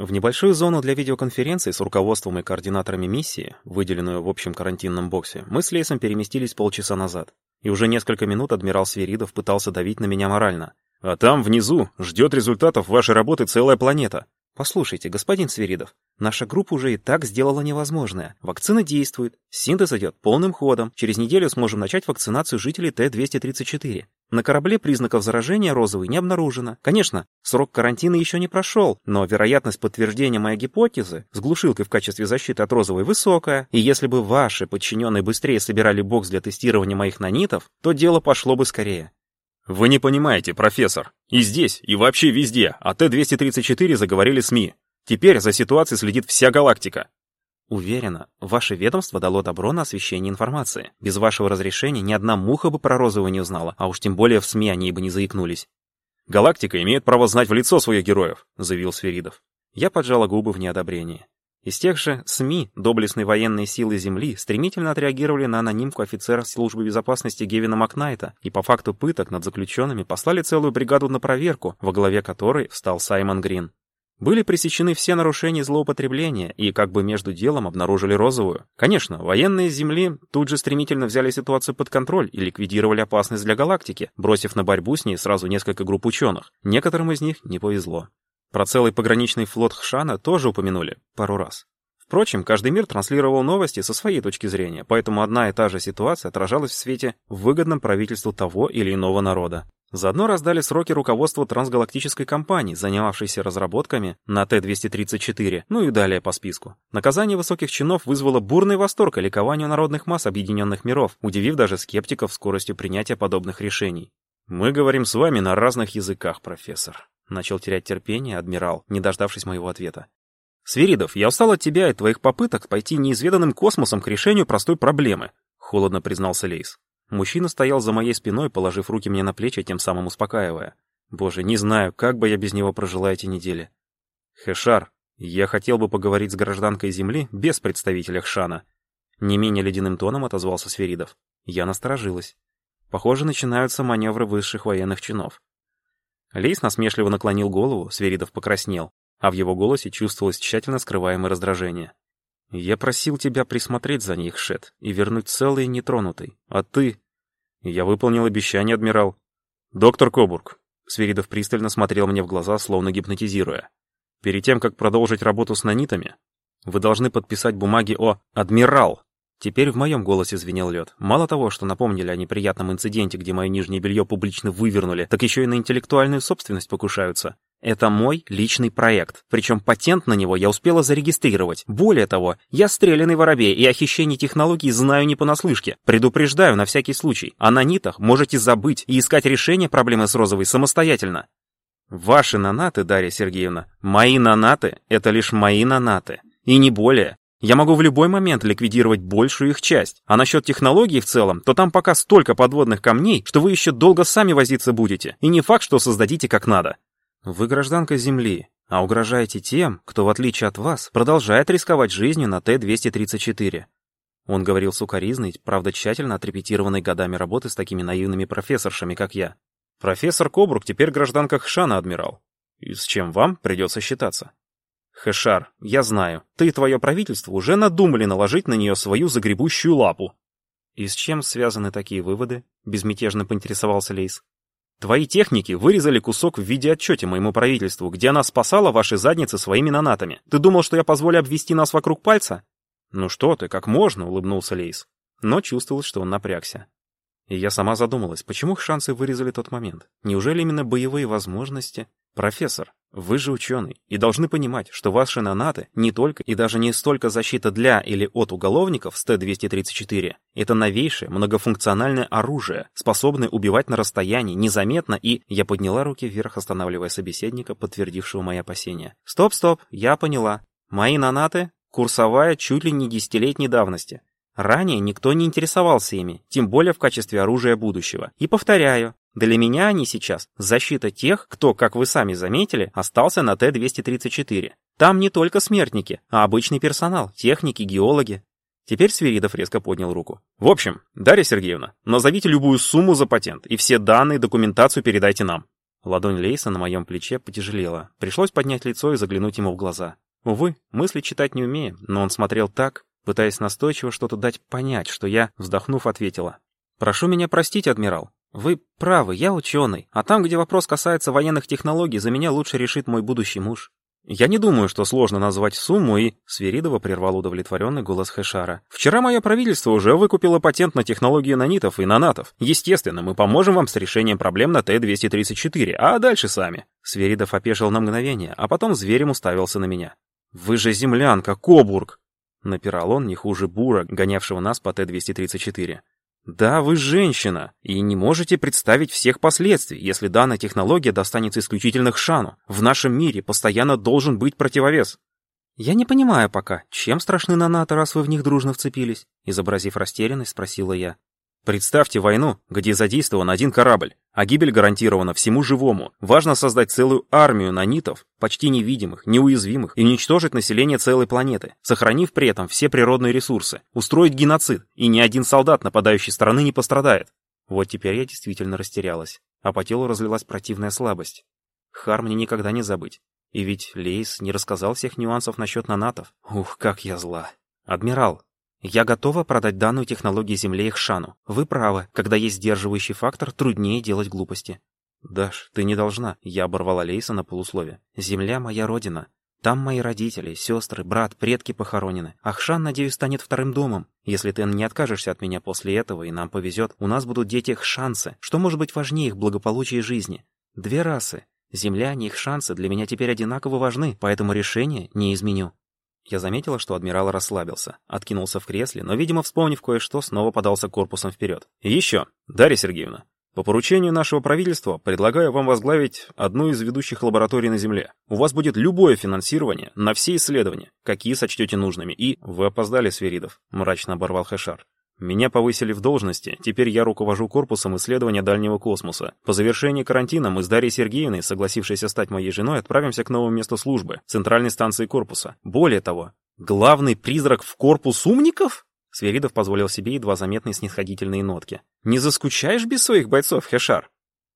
В небольшую зону для видеоконференции с руководством и координаторами миссии, выделенную в общем карантинном боксе, мы с Лейсом переместились полчаса назад. И уже несколько минут адмирал Сверидов пытался давить на меня морально. «А там, внизу, ждет результатов вашей работы целая планета. Послушайте, господин Свиридов, наша группа уже и так сделала невозможное. Вакцина действует, синтез идет полным ходом. Через неделю сможем начать вакцинацию жителей Т-234. На корабле признаков заражения розовой не обнаружено. Конечно, срок карантина еще не прошел, но вероятность подтверждения моей гипотезы с глушилкой в качестве защиты от розовой высокая, и если бы ваши подчиненные быстрее собирали бокс для тестирования моих нанитов, то дело пошло бы скорее. Вы не понимаете, профессор. И здесь, и вообще везде о Т-234 заговорили СМИ. Теперь за ситуацией следит вся галактика. Уверена, ваше ведомство дало добро на освещение информации. Без вашего разрешения ни одна муха бы про розовую не узнала, а уж тем более в СМИ они бы не заикнулись. Галактика имеет право знать в лицо своих героев, заявил Сверидов. Я поджала губы в неодобрении. Из тех же СМИ доблестные военные силы Земли стремительно отреагировали на анонимку офицера службы безопасности Гевина Макнайта и по факту пыток над заключенными послали целую бригаду на проверку, во главе которой встал Саймон Грин. Были пресечены все нарушения злоупотребления и как бы между делом обнаружили розовую. Конечно, военные Земли тут же стремительно взяли ситуацию под контроль и ликвидировали опасность для галактики, бросив на борьбу с ней сразу несколько групп ученых. Некоторым из них не повезло. Про целый пограничный флот Хшана тоже упомянули пару раз. Впрочем, каждый мир транслировал новости со своей точки зрения, поэтому одна и та же ситуация отражалась в свете выгодном правительству того или иного народа. Заодно раздали сроки руководства трансгалактической компании, занимавшейся разработками на Т-234, ну и далее по списку. Наказание высоких чинов вызвало бурный восторг и ликование народных масс Объединенных миров, удивив даже скептиков скоростью принятия подобных решений. «Мы говорим с вами на разных языках, профессор», Начал терять терпение адмирал, не дождавшись моего ответа. «Свиридов, я устал от тебя и твоих попыток пойти неизведанным космосом к решению простой проблемы», — холодно признался Лейс. Мужчина стоял за моей спиной, положив руки мне на плечи, тем самым успокаивая. Боже, не знаю, как бы я без него прожила эти недели. Хэшар, я хотел бы поговорить с гражданкой Земли без представителя Хшана. Не менее ледяным тоном отозвался Сверидов. Я насторожилась. Похоже, начинаются маневры высших военных чинов. Лейс насмешливо наклонил голову, Сверидов покраснел, а в его голосе чувствовалось тщательно скрываемое раздражение. «Я просил тебя присмотреть за ней, Шет, и вернуть целый нетронутый. А ты...» «Я выполнил обещание, адмирал». «Доктор Кобург». Сверидов пристально смотрел мне в глаза, словно гипнотизируя. «Перед тем, как продолжить работу с нанитами, вы должны подписать бумаги о «Адмирал», Теперь в моем голосе звенел лед. Мало того, что напомнили о неприятном инциденте, где мое нижнее белье публично вывернули, так еще и на интеллектуальную собственность покушаются. Это мой личный проект. Причем патент на него я успела зарегистрировать. Более того, я стрелянный воробей и о хищении технологий знаю не понаслышке. Предупреждаю на всякий случай. А на нитах можете забыть и искать решение проблемы с розовой самостоятельно. Ваши нанаты, Дарья Сергеевна, мои нанаты — это лишь мои нанаты. И не более. Я могу в любой момент ликвидировать большую их часть. А насчет технологий в целом, то там пока столько подводных камней, что вы еще долго сами возиться будете. И не факт, что создадите как надо. Вы гражданка Земли, а угрожаете тем, кто, в отличие от вас, продолжает рисковать жизнью на Т-234. Он говорил сукоризной, правда тщательно отрепетированной годами работы с такими наивными профессоршами, как я. Профессор Кобрук теперь гражданка Хшана, адмирал. И с чем вам придется считаться. Хэшар, я знаю, ты и твое правительство уже надумали наложить на нее свою загребущую лапу. И с чем связаны такие выводы? Безмятежно поинтересовался Лейс. Твои техники вырезали кусок в виде отчете моему правительству, где она спасала ваши задницы своими нанатами. Ты думал, что я позволю обвести нас вокруг пальца? Ну что ты, как можно, улыбнулся Лейс. Но чувствовал, что он напрягся. И я сама задумалась, почему их шансы вырезали тот момент? Неужели именно боевые возможности? Профессор, вы же ученый и должны понимать, что ваши нанаты не только и даже не столько защита для или от уголовников с Т-234, это новейшее многофункциональное оружие, способное убивать на расстоянии незаметно и... Я подняла руки вверх, останавливая собеседника, подтвердившего мои опасения. Стоп, стоп, я поняла. Мои нанаты — курсовая чуть ли не десятилетней давности. Ранее никто не интересовался ими, тем более в качестве оружия будущего. И повторяю, для меня они сейчас защита тех, кто, как вы сами заметили, остался на Т-234. Там не только смертники, а обычный персонал, техники, геологи. Теперь Свиридов резко поднял руку. В общем, Дарья Сергеевна, назовите любую сумму за патент и все данные, документацию передайте нам. Ладонь Лейса на моем плече потяжелела. Пришлось поднять лицо и заглянуть ему в глаза. Увы, мысли читать не умею, но он смотрел так, пытаясь настойчиво что-то дать понять, что я, вздохнув, ответила. «Прошу меня простить, адмирал. Вы правы, я ученый, а там, где вопрос касается военных технологий, за меня лучше решит мой будущий муж». «Я не думаю, что сложно назвать сумму и...» Сверидова прервал удовлетворенный голос Хэшара. «Вчера мое правительство уже выкупило патент на технологии нанитов и нанатов. Естественно, мы поможем вам с решением проблем на Т-234, а дальше сами». Сверидов опешил на мгновение, а потом зверем уставился на меня. «Вы же землянка, Кобург!» Напирал он не хуже Бура, гонявшего нас по Т-234. Да, вы женщина, и не можете представить всех последствий, если данная технология достанется исключительно Хшану. В нашем мире постоянно должен быть противовес. Я не понимаю пока, чем страшны нанаты, раз вы в них дружно вцепились? Изобразив растерянность, спросила я. Представьте войну, где задействован один корабль, а гибель гарантирована всему живому. Важно создать целую армию нанитов, почти невидимых, неуязвимых, и уничтожить население целой планеты, сохранив при этом все природные ресурсы, устроить геноцид, и ни один солдат нападающей страны не пострадает. Вот теперь я действительно растерялась, а по телу разлилась противная слабость. Хар мне никогда не забыть. И ведь Лейс не рассказал всех нюансов насчет нанатов. Ух, как я зла. «Адмирал, я готова продать данную технологию Земле и Ахшану. Вы правы, когда есть сдерживающий фактор, труднее делать глупости. Даш, ты не должна. Я оборвала Лейса на полуслове. Земля — моя родина. Там мои родители, сестры, брат, предки похоронены. Ахшан, надеюсь, станет вторым домом. Если ты не откажешься от меня после этого, и нам повезет, у нас будут дети ахшанцы. Что может быть важнее их благополучия и жизни? Две расы. Земля, не их шансы для меня теперь одинаково важны, поэтому решение не изменю. Я заметила, что адмирал расслабился, откинулся в кресле, но, видимо, вспомнив кое-что, снова подался корпусом вперед. И еще, Дарья Сергеевна, по поручению нашего правительства предлагаю вам возглавить одну из ведущих лабораторий на Земле. У вас будет любое финансирование на все исследования, какие сочтете нужными, и... Вы опоздали, Сверидов, мрачно оборвал Хэшар. Меня повысили в должности, теперь я руковожу корпусом исследования дальнего космоса. По завершении карантина мы с Дарьей Сергеевной, согласившейся стать моей женой, отправимся к новому месту службы, центральной станции корпуса. Более того, главный призрак в корпус умников? Сверидов позволил себе едва заметные снисходительные нотки. «Не заскучаешь без своих бойцов, Хешар?»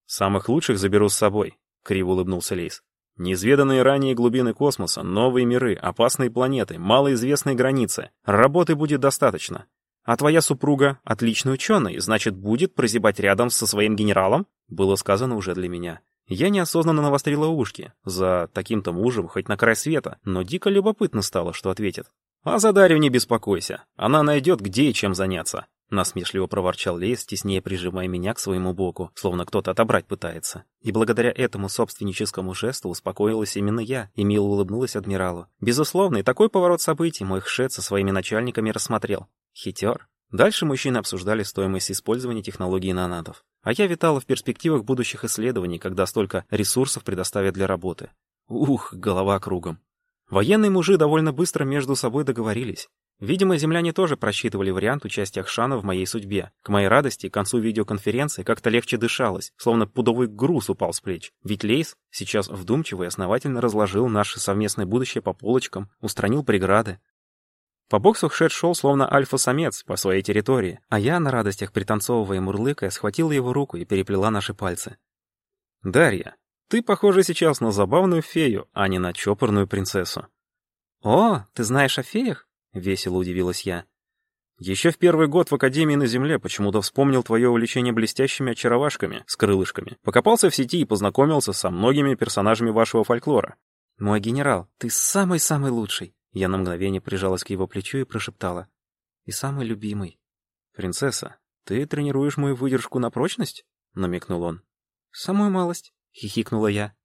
«Самых лучших заберу с собой», — криво улыбнулся Лейс. Неизведанные ранее глубины космоса, новые миры, опасные планеты, малоизвестные границы. Работы будет достаточно. А твоя супруга отличный ученый, значит, будет прозябать рядом со своим генералом? Было сказано уже для меня. Я неосознанно навострила ушки. За таким-то мужем хоть на край света, но дико любопытно стало, что ответит. «А за Дарью не беспокойся. Она найдет, где и чем заняться». Насмешливо проворчал Лейс, теснее прижимая меня к своему боку, словно кто-то отобрать пытается. И благодаря этому собственническому жесту успокоилась именно я и мило улыбнулась адмиралу. Безусловно, и такой поворот событий мой хшет со своими начальниками рассмотрел. Хитер. Дальше мужчины обсуждали стоимость использования технологий нанатов. А я витала в перспективах будущих исследований, когда столько ресурсов предоставят для работы. Ух, голова кругом. Военные мужи довольно быстро между собой договорились. Видимо, земляне тоже просчитывали вариант участия Хшана в моей судьбе. К моей радости, к концу видеоконференции как-то легче дышалось, словно пудовый груз упал с плеч. Ведь Лейс сейчас вдумчиво и основательно разложил наше совместное будущее по полочкам, устранил преграды, по боксу Хшет шел словно альфа-самец по своей территории, а я, на радостях пританцовывая и мурлыкая, схватила его руку и переплела наши пальцы. «Дарья, ты похожа сейчас на забавную фею, а не на чопорную принцессу». «О, ты знаешь о феях?» — весело удивилась я. «Еще в первый год в Академии на Земле почему-то вспомнил твое увлечение блестящими очаровашками с крылышками. Покопался в сети и познакомился со многими персонажами вашего фольклора». «Мой генерал, ты самый-самый лучший!» Я на мгновение прижалась к его плечу и прошептала. «И самый любимый». «Принцесса, ты тренируешь мою выдержку на прочность?» — намекнул он. «Самую малость», — хихикнула я.